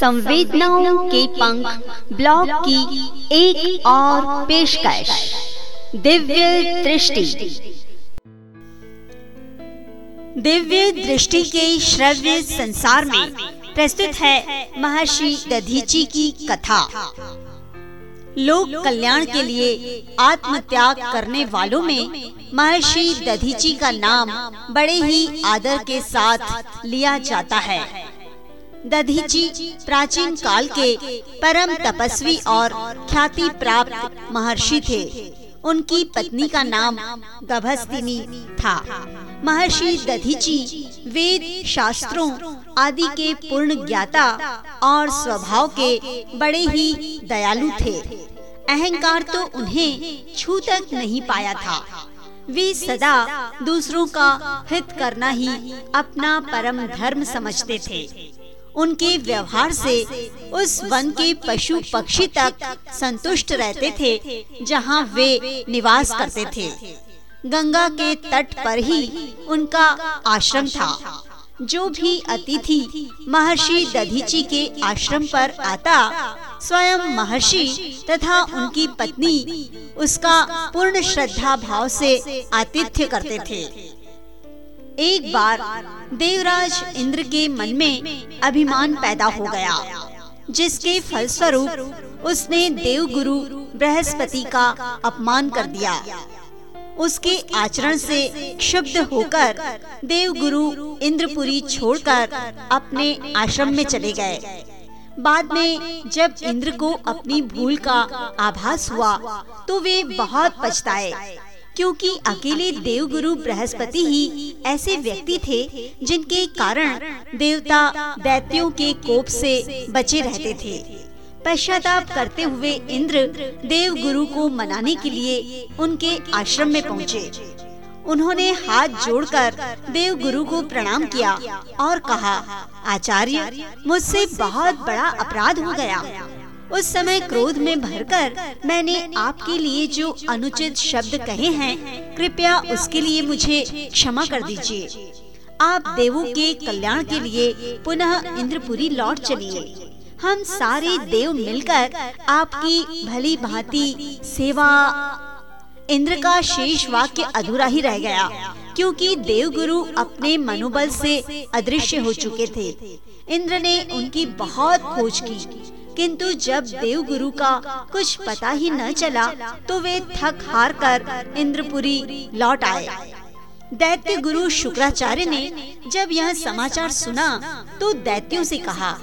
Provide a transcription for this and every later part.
संवेदनाओं के पंख ब्लॉग की एक और पेशकश। दिव्य दृष्टि। दिव्य दृष्टि के श्रव्य संसार में प्रस्तुत है महर्षि दधीची की कथा। लोक कल्याण के लिए आत्मत्याग करने वालों में महर्षि दधीची का नाम बड़े ही आदर के साथ लिया जाता है। दधीची प्राचीन काल के परम तपस्वी और ख्याति प्राप्त महर्षि थे। उनकी पत्नी का नाम गभस्तिनी था। महर्षि दधीची वेद शास्त्रों आदि के पूर्ण ज्ञाता और स्वभाव के बड़े ही दयालु थे। अहंकार तो उन्हें छू तक नहीं पाया था। वे सदा दूसरों का हित करना ही अपना परम धर्म समझते थे। उनके व्यवहार से उस वन के पशु पक्षी तक संतुष्ट रहते थे जहाँ वे निवास करते थे। गंगा के तट पर ही उनका आश्रम था। जो भी अतिथि महर्षि दधीची के आश्रम पर आता स्वयं महर्षि तथा उनकी पत्नी उसका पूर्ण श्रद्धा भाव से आतिथ्य करते थे। एक बार देवराज इंद्र के मन में अभिमान पैदा हो गया, जिसके फलस्वरूप उसने देवगुरु बृहस्पति का अपमान कर दिया। उसके आचरण से क्षुब्ध होकर देवगुरु इंद्रपुरी छोड़कर अपने आश्रम में चले गए। बाद में जब इंद्र को अपनी भूल का आभास हुआ तो वे बहुत पछताए। क्योंकि अकेले देवगुरु बृहस्पति ही ऐसे व्यक्ति थे जिनके कारण देवता दैत्यों के कोप से बचे रहते थे। पश्चाताप करते हुए इंद्र देव गुरु को मनाने के लिए उनके आश्रम में पहुँचे। उन्होंने हाथ जोड़कर देव गुरु को प्रणाम किया और कहा, आचार्य, मुझसे बहुत बड़ा अपराध हो गया। उस समय क्रोध में भरकर मैंने आपके लिए जो अनुचित शब्द कहे हैं, कृपया उसके लिए मुझे क्षमा कर दीजिए। आप देवों के कल्याण के लिए पुनः इंद्रपुरी लौट चलिए। हम सारे देव मिलकर आपकी भली भांति सेवा, इंद्र का शेष वाक्य अधूरा ही रह गया, क्योंकि देवगुरु अपने मनोबल से अदृश्य हो चुके थे। इंद्र ने उनकी बहुत खोज की। किंतु जब देवगुरु का कुछ पता ही न चला तो वे थक हार कर इंद्रपुरी लौट आए। दैत्य गुरु शुक्राचार्य ने जब यह समाचार सुना तो दैत्यों से कहा,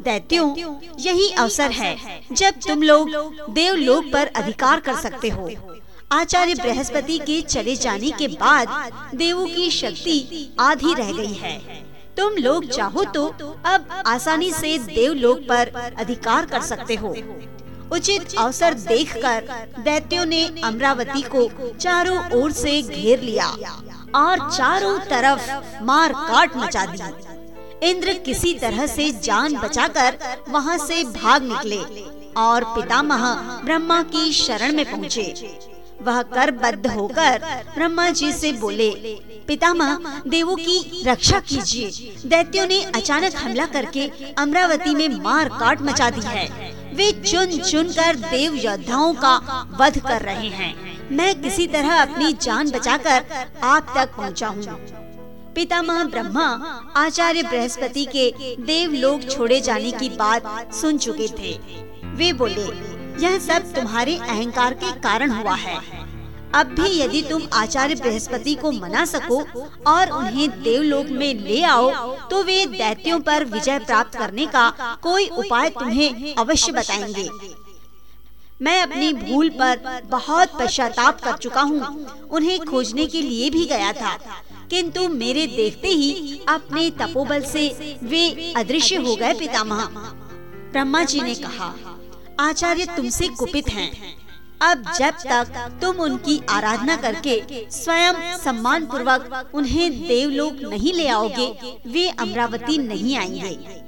दैत्यों, यही अवसर है जब तुम लोग देवलोक पर अधिकार कर सकते हो। आचार्य बृहस्पति के चले जाने के बाद देवों की शक्ति आधी रह गई है। तुम लोग चाहो तो अब आसानी से देवलोक पर अधिकार कर सकते हो। उचित अवसर देखकर दैत्यों ने अमरावती को चारों ओर से घेर लिया और चारों तरफ़ मार काट मचा दी। इंद्र किसी तरह से जान बचाकर वहाँ से भाग निकले और पितामह ब्रह्मा की शरण में पहुँचे। वह कर बद्ध होकर ब्रह्मा जी से बोले, पितामह, देवों की रक्षा कीजिए। दैत्यों ने अचानक हमला करके अमरावती में मार काट मचा दी है। वे चुन चुन कर देव योद्धाओं का वध कर रहे हैं। मैं किसी तरह अपनी जान बचाकर आप तक पहुँचा हूँ। पितामह ब्रह्मा, आचार्य बृहस्पति के देवलोक छोड़े जाने की बात सुन चुके थे। वे बोले यह सब तुम्हारे अहंकार के कारण हुआ है। अब भी यदि तुम आचार्य बृहस्पति को मना सको और उन्हें देवलोक में ले आओ तो वे दैत्यों पर विजय प्राप्त करने का कोई उपाय तुम्हें अवश्य बताएँगे। मैं अपनी भूल पर बहुत पश्चाताप कर चुका हूँ। उन्हें खोजने के लिए भी गया था। किंतु मेरे देखते ही अपने तपोबल से वे अदृश्य हो गए पितामह। ब्रह्मा जी ने कहा आचार्य तुमसे कुपित हैं। अब जब तक तुम उनकी आराधना करके स्वयं सम्मान पूर्वक उन्हें देवलोक नहीं ले आओगे वे अमरावती नहीं आएँगे।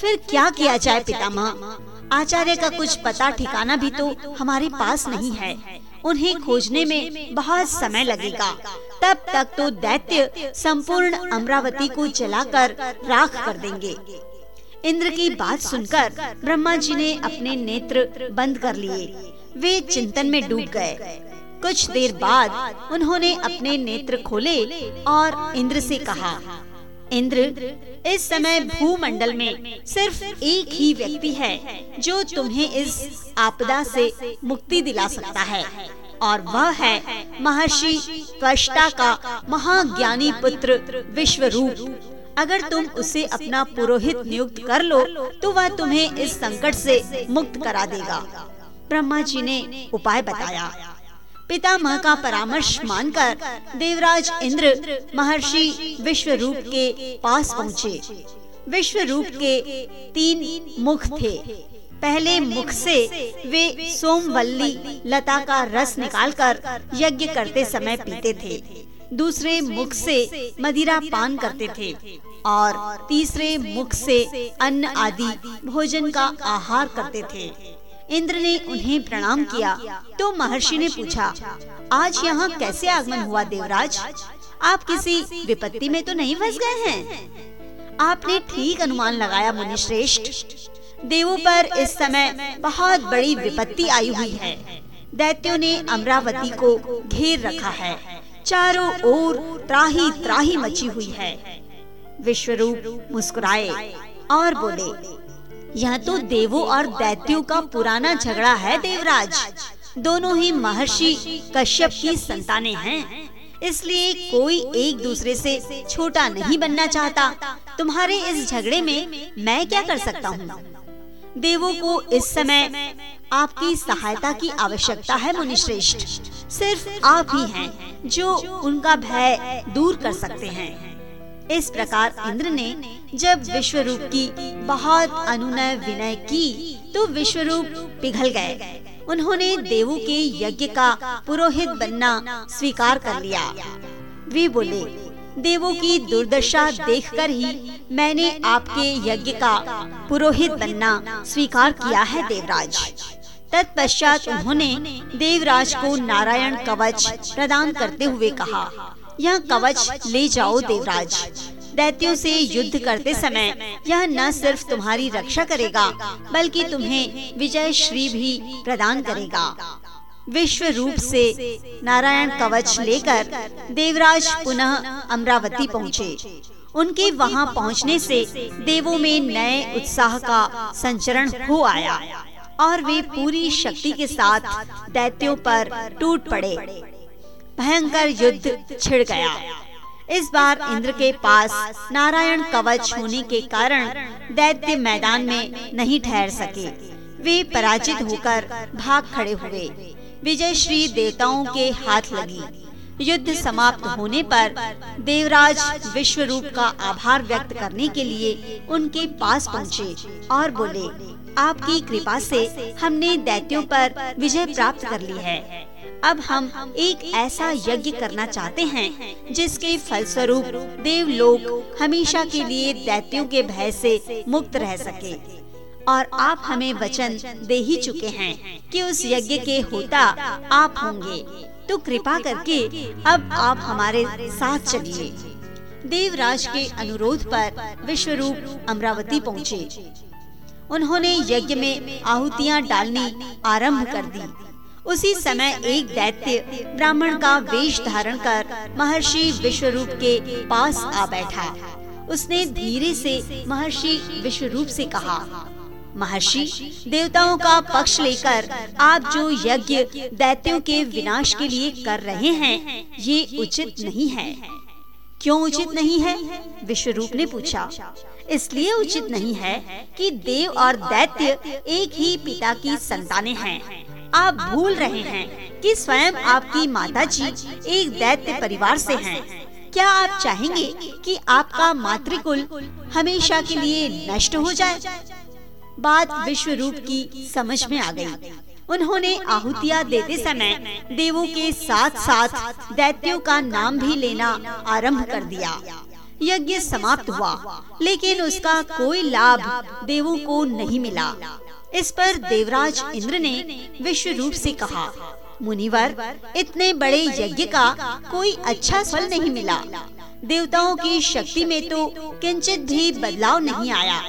फिर क्या किया जाए पितामह? आचार्य का कुछ पता ठिकाना भी तो हमारे पास नहीं है। उन्हें खोजने में बहुत समय लगेगा। तब तक तो दैत्य संपूर्ण अमरावती को जलाकर राख कर देंगे। इंद्र की बात सुनकर ब्रह्मा जी ने अपने नेत्र बंद कर लिए। वे चिंतन में डूब गए। कुछ देर बाद उन्होंने अपने नेत्र खोले और इंद्र से कहा, इंद्र, इस समय भूमंडल में सिर्फ़ एक ही व्यक्ति है जो तुम्हें इस आपदा से मुक्ति दिला सकता है, और वह है महर्षि त्वष्टा का महाज्ञानी पुत्र विश्व रूप अगर तुम उसे अपना पुरोहित नियुक्त कर लो तो वह तुम्हें इस संकट से मुक्त करा देगा। ब्रह्मा जी ने उपाय बताया। पितामह का परामर्श मानकर देवराज इंद्र महर्षि विश्व रूप के पास पहुँचे। विश्व रूप के तीन मुख थे। पहले मुख से वे सोमवल्ली लता का रस निकालकर यज्ञ करते समय पीते थे। दूसरे मुख से मदिरा पान करते थे। और तीसरे मुख से अन्न आदि भोजन का आहार करते थे। इंद्र ने उन्हें प्रणाम किया। तो महर्षि ने पूछा आज यहाँ कैसे आगमन हुआ देवराज? आप किसी विपत्ति में तो नहीं फंस गए हैं? आपने ठीक अनुमान लगाया मुनि श्रेष्ठ देवों पर इस समय बहुत बड़ी विपत्ति आई हुई है। दैत्यों ने अमरावती को घेर रखा है। चारों ओर त्राही त्राही मची हुई है। विश्वरूप मुस्कुराए और बोले, यह तो देवों और दैत्यों का पुराना झगड़ा है, देवराज। दोनों ही महर्षि कश्यप की संतानें हैं। इसलिए कोई एक दूसरे से छोटा नहीं बनना चाहता। तुम्हारे इस झगड़े में मैं क्या कर सकता हूँ? देवों को इस समय आपकी सहायता की आवश्यकता है, मुनिश्रेष्ठ। सिर्फ़ आप ही हैं जो उनका भय दूर कर सकते हैं। इस प्रकार इंद्र ने जब विश्वरूप की बहुत अनुनय विनय की तो विश्वरूप पिघल गए। उन्होंने देवों के यज्ञ का पुरोहित बनना स्वीकार कर लिया। वे बोले देवों की दुर्दशा देखकर ही मैंने आपके यज्ञ का पुरोहित बनना स्वीकार किया है, देवराज। तत्पश्चात उन्होंने देवराज को नारायण कवच प्रदान करते हुए कहा, यह कवच ले जाओ, देवराज। दैत्यों से युद्ध करते समय यह न सिर्फ़ तुम्हारी रक्षा करेगा, बल्कि तुम्हें विजय श्री भी प्रदान करेगा। विश्व रूप से नारायण कवच लेकर देवराज पुनः अमरावती पहुँचे। उनके वहाँ पहुँचने से देवों में नए उत्साह का संचरण हो आया और वे पूरी शक्ति के साथ दैत्यों पर टूट पड़े। भयंकर युद्ध छिड़ गया। इस बार इंद्र के पास नारायण कवच होने के कारण दैत्य मैदान में नहीं ठहर सके। वे पराजित होकर भाग खड़े हुए। विजय श्री देवताओं के हाथ लगी। युद्ध समाप्त होने पर देवराज विश्व रूप का आभार व्यक्त करने के लिए उनके पास पहुँचे और बोले आपकी कृपा से हमने दैत्यों पर विजय प्राप्त कर ली है। अब हम एक ऐसा यज्ञ करना चाहते हैं जिसके फलस्वरूप देवलोक हमेशा के लिए दैत्यों के भय से मुक्त रह सके। और आप हमें वचन दे ही चुके हैं कि उस यज्ञ के होता आप होंगे। तो कृपा करके अब आप हमारे साथ चलिए। देवराज के अनुरोध पर विश्वरूप अमरावती पहुँचे। उन्होंने यज्ञ में आहुतियाँ डालनी आरंभ कर दी। उसी समय एक दैत्य ब्राह्मण का वेश धारण कर महर्षि विश्वरूप के पास आ बैठा। उसने धीरे से महर्षि विश्वरूप से कहा महर्षि, देवताओं का पक्ष लेकर आप जो यज्ञ दैत्यों के विनाश के लिए कर रहे हैं, ये उचित नहीं है। क्यों उचित नहीं है? विश्वरूप ने पूछा। इसलिए उचित नहीं है कि देव और दैत्य एक ही पिता की संतानें हैं। आप भूल रहे हैं कि स्वयं आपकी माता जी एक दैत्य परिवार से हैं। क्या आप चाहेंगे कि आपका मातृकुल हमेशा के लिए नष्ट हो जाए? बात विश्व रूप की समझ में आ गई। उन्होंने आहुतियाँ देते समय देवों के साथ साथ दैत्यों का नाम भी लेना आरंभ कर दिया। यज्ञ समाप्त हुआ, लेकिन उसका कोई लाभ देवों को नहीं मिला। इस पर देवराज इंद्र ने विश्व रूप से कहा, मुनिवर, इतने बड़े यज्ञ का कोई अच्छा फल नहीं मिला। देवताओं की शक्ति में तो किंचित भी बदलाव नहीं आया।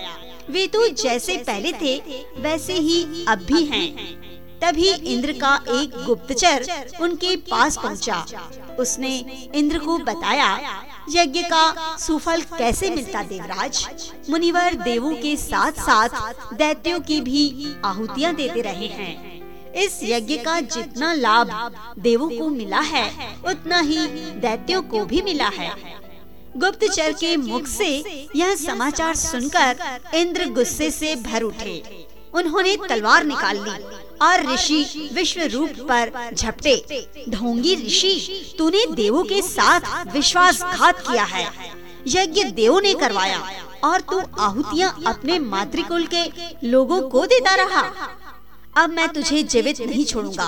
वे तो जैसे पहले थे वैसे ही अब भी हैं। तभी इंद्र का एक गुप्तचर उनके पास पहुँचा। उसने इंद्र को बताया यज्ञ का सुफल कैसे मिलता देवराज? मुनिवर देवों के साथ साथ दैत्यों की भी आहुतियाँ देते रहे हैं। इस यज्ञ का जितना लाभ देवों को मिला है उतना ही। दैत्यों को भी मिला है। गुप्तचर के मुख से यह समाचार सुनकर इंद्र गुस्से से भर उठे। उन्होंने तलवार निकाल ली और ऋषि विश्व रूप पर झपटे। ढोंगी ऋषि, तूने देवों के साथ विश्वासघात किया है। यज्ञ देवों ने करवाया और तू आहुतियाँ अपने मातृकुल के लोगों को देता रहा। अब मैं तुझे जीवित नहीं छोड़ूँगा।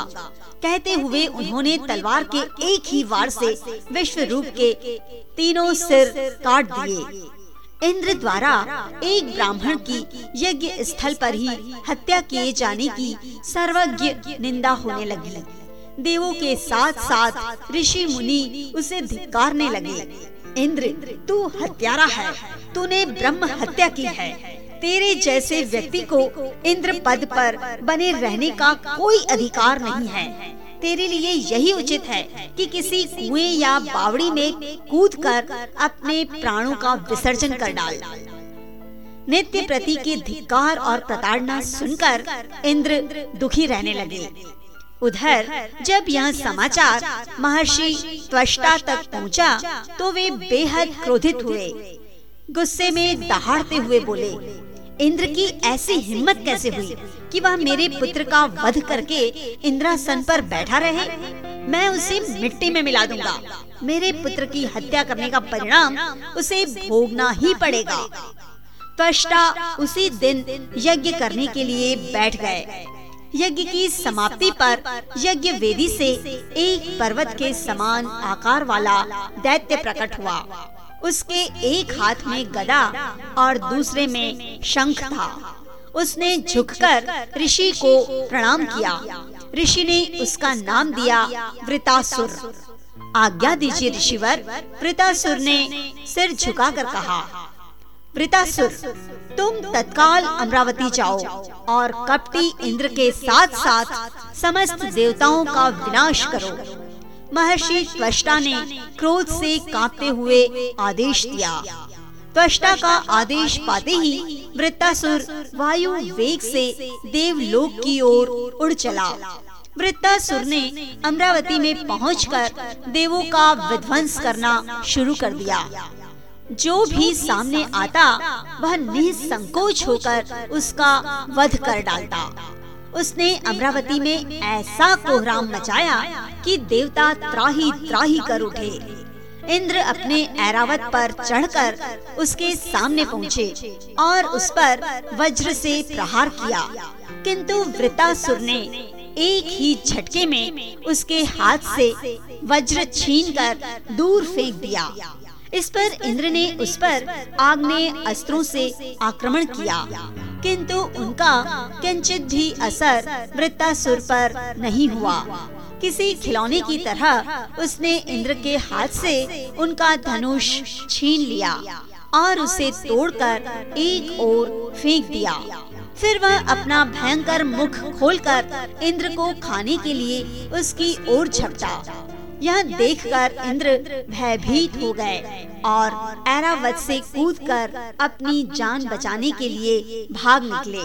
कहते हुए उन्होंने तलवार के एक ही वार से विश्व रूप के तीनों सिर काट दिए। इंद्र द्वारा एक ब्राह्मण की यज्ञ स्थल पर ही हत्या किए जाने की सर्वज्ञ निंदा होने लगी। देवों के साथ साथ ऋषि मुनि उसे धिकारने लगे। इंद्र तू हत्यारा है। तूने ब्रह्म हत्या की है। तेरे जैसे व्यक्ति को इंद्र पद पर बने रहने का कोई अधिकार नहीं है। तेरे लिए यही उचित है कि किसी कुएँ या बावड़ी में कूदकर अपने प्राणों का विसर्जन कर डाल। नित्य प्रति के धिक्कार और प्रताड़ना सुनकर इंद्र दुखी रहने लगे। उधर जब यह समाचार महर्षि त्वष्टा तक पहुँचा, तो वे बेहद क्रोधित हुए। गुस्से में दहाड़ते हुए बोले इंद्र की ऐसी हिम्मत कैसे हुई कि वह मेरे पुत्र का वध करके इंद्रासन पर बैठा रहे? मैं उसे मिट्टी में मिला दूँगा। मेरे पुत्र की हत्या करने का परिणाम उसे भोगना ही पड़ेगा। त्वष्टा उसी दिन यज्ञ करने के लिए बैठ गए। यज्ञ की समाप्ति पर यज्ञ वेदी से एक पर्वत के समान आकार वाला दैत्य प्रकट हुआ। उसके एक हाथ में गदा और दूसरे में शंख था। उसने झुककर ऋषि को प्रणाम किया। ऋषि ने उसका नाम दिया वृतासुर। आज्ञा दीजिए ऋषिवर, वृतासुर ने सिर झुकाकर कहा, वृतासुर, तुम तत्काल अमरावती जाओ और कपटी इंद्र के साथ साथ समस्त देवताओं का विनाश करो। महर्षि त्वष्टा ने क्रोध से कांपते हुए आदेश दिया। त्वष्टा का आदेश पाते ही वृत्तासुर वायु वेग से देवलोक की ओर उड़ चला। वृत्तासुर ने अमरावती में पहुंचकर देवों का विध्वंस करना शुरू कर दिया। जो भी सामने आता, वह निसंकोच होकर उसका वध कर डालता। उसने अमरावती में ऐसा कोहराम मचाया कि देवता त्राही त्राही कर उठे। इंद्र अपने ऐरावत पर चढ़कर उसके सामने पहुँचे और उस पर वज्र से प्रहार किया। किंतु वृतासुर ने एक ही झटके में उसके हाथ से वज्र छीनकर दूर फेंक दिया। इस पर इंद्र ने उस पर आग्नेय अस्त्रों से आक्रमण किया। किंतु उनका किंचित भी असर वृत्तासुर पर नहीं हुआ। किसी खिलौने की तरह उसने इंद्र के हाथ से उनका धनुष छीन लिया और उसे तोड़कर एक ओर फेंक दिया। फिर वह अपना भयंकर मुख खोलकर इंद्र को खाने के लिए उसकी ओर झपटा। यह देखकर इंद्र भयभीत हो गए और ऐरावत से कूदकर अपनी जान बचाने के लिए भाग निकले।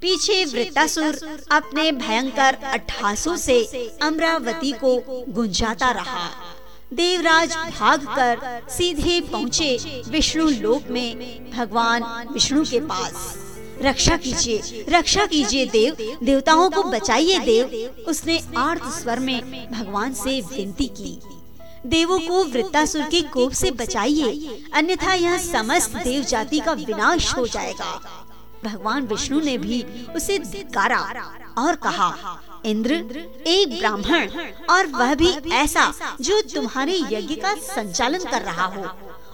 पीछे वृत्तासुर अपने भयंकर अट्ठासों से अमरावती को गुंजाता रहा। देवराज भागकर सीधे पहुँचे विष्णु लोक में, भगवान विष्णु के पास। रक्षा कीजिए रक्षा कीजिए देव। देवताओं को बचाइए देव। उसने आर्त स्वर में भगवान से विनती की। देवों को वृत्तासुर के कोप से बचाइए। अन्यथा यह समस्त देव जाति का विनाश हो जाएगा। भगवान विष्णु ने भी उसे धिकारा और कहा इंद्र एक ब्राह्मण और वह भी ऐसा जो तुम्हारे यज्ञ का संचालन कर रहा हो।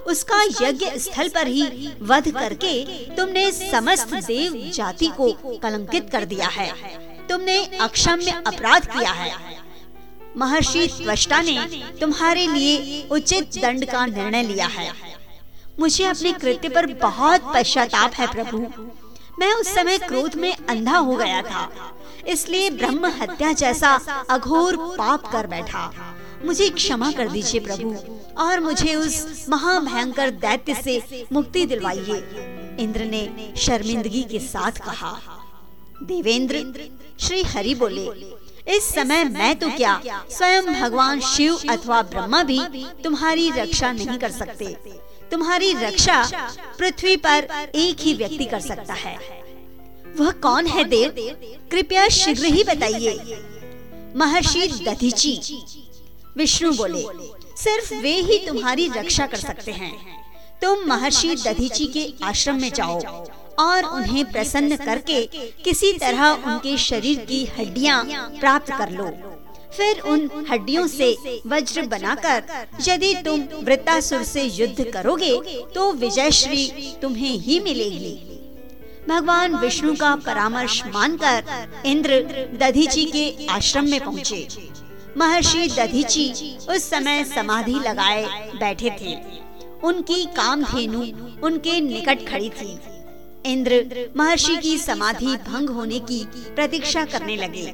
उसका यज्ञ स्थल पर ही वध करके तुमने समस्त देव जाति को कलंकित कर दिया है। तुमने अक्षम्य अपराध किया है। महर्षि त्वष्टा ने तुम्हारे लिए उचित दंड का निर्णय लिया है। मुझे अपने कृत्य पर बहुत पश्चाताप है प्रभु। मैं उस समय क्रोध में अंधा हो गया था, इसलिए ब्रह्म हत्या जैसा अघोर पाप कर बैठा। मुझे क्षमा कर दीजिए प्रभु, और मुझे उस महाभयंकर दैत्य से मुक्ति दिलवाइए। इंद्र ने शर्मिंदगी के साथ कहा, देवेंद्र, श्री हरि बोले, इस समय मैं तो क्या स्वयं भगवान शिव अथवा ब्रह्मा भी तुम्हारी रक्षा नहीं कर सकते। तुम्हारी रक्षा पृथ्वी पर एक ही व्यक्ति कर सकता है। वह कौन है देव? कृपया शीघ्र ही बताइए। महर्षि दधीची विष्णु बोले, सिर्फ़ वे ही तुम्हारी रक्षा कर सकते हैं। तुम महर्षि दधीची के आश्रम में जाओ और उन्हें प्रसन्न करके किसी तरह उनके शरीर की हड्डियाँ प्राप्त कर लो। फिर उन हड्डियों से वज्र बनाकर यदि तुम वृत्तासुर से युद्ध करोगे तो विजय श्री तुम्हें ही मिलेगी। भगवान विष्णु का परामर्श मानकर इंद्र दधीची के आश्रम में पहुँचे। महर्षि दधीची उस समय समाधि लगाए बैठे थे। उनकी कामधेनु उनके निकट खड़ी थी। इंद्र महर्षि की समाधि भंग होने की प्रतीक्षा करने लगे।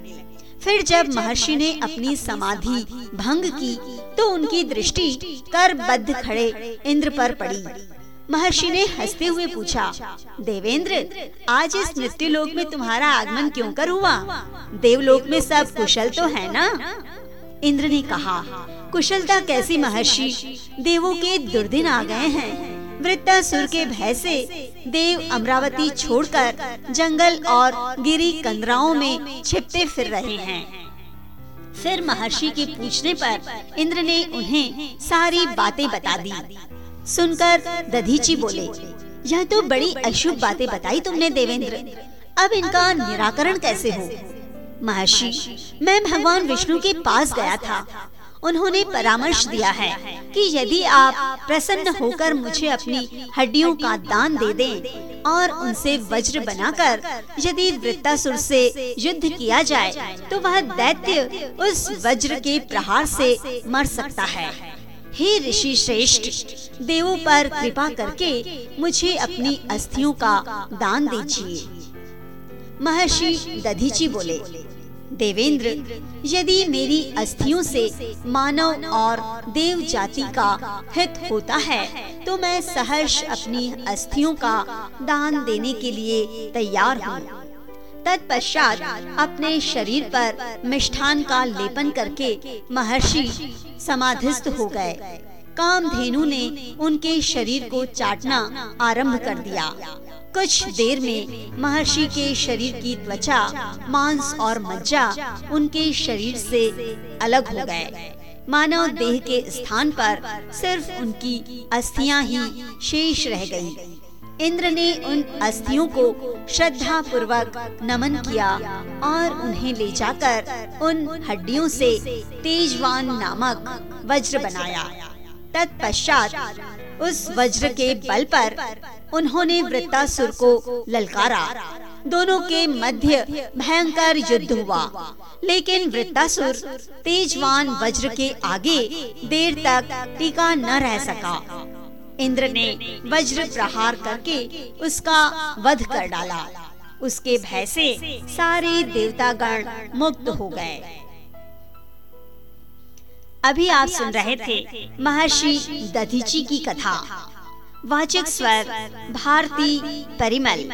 फिर जब महर्षि ने अपनी समाधि भंग की तो उनकी दृष्टि कर बद्ध खड़े इंद्र पर पड़ी। महर्षि ने हँसते हुए पूछा, देवेंद्र, आज इस मृत्यु लोक में तुम्हारा आगमन क्यों कर हुआ? देवलोक में सब कुशल तो है ना? इंद्र ने कहा, कुशलता कैसी महर्षि? देवों के दुर्दिन आ गए हैं। वृत्तासुर के भय से देव अमरावती छोड़कर जंगल और गिरी कंदराओं में छिपते फिर रहे हैं। फिर महर्षि के पूछने पर इंद्र ने उन्हें सारी बातें बता दी। सुनकर दधीची बोले, यह तो बड़ी अशुभ बातें बताई तुमने देवेंद्र। अब इनका निराकरण कैसे हो? महर्षि, मैं भगवान विष्णु के पास गया था। उन्होंने परामर्श दिया है कि यदि आप प्रसन्न होकर मुझे अपनी हड्डियों का दान दे दें और उनसे वज्र बनाकर यदि वृत्तासुर से युद्ध किया जाए तो वह दैत्य उस वज्र के प्रहार से मर सकता है। हे ऋषि श्रेष्ठ, देवों पर कृपा करके मुझे अपनी अस्थियों का दान दीजिए। महर्षि दधीची बोले, देवेंद्र, यदि मेरी अस्थियों से मानव और देव जाति का हित होता है तो मैं सहर्ष अपनी अस्थियों का दान देने के लिए तैयार हूँ। तत्पश्चात अपने शरीर पर मिष्ठान का लेपन करके महर्षि समाधिस्थ हो गए। कामधेनु ने उनके शरीर को चाटना आरंभ कर दिया। कुछ देर में महर्षि के शरीर की त्वचा, मांस और मज्जा उनके शरीर से अलग हो गए। मानव देह के स्थान पर सिर्फ़ उनकी अस्थियाँ ही शेष रह गई। इंद्र ने उन अस्थियों को श्रद्धा पूर्वक नमन किया और उन्हें ले जाकर उन हड्डियों से तेजवान नामक वज्र बनाया। तत्पश्चात उस वज्र के बल पर उन्होंने वृत्तासुर को ललकारा। दोनों के मध्य भयंकर युद्ध हुआ। लेकिन वृत्तासुर तेजवान वज्र के आगे देर तक टीका न रह सका। इंद्र ने वज्र प्रहार करके उसका वध कर डाला। उसके भय से सारे देवतागण मुक्त हो गए। अभी आप सुन रहे थे महर्षि दधीची की कथा। वाचक स्वर भारती परिमल।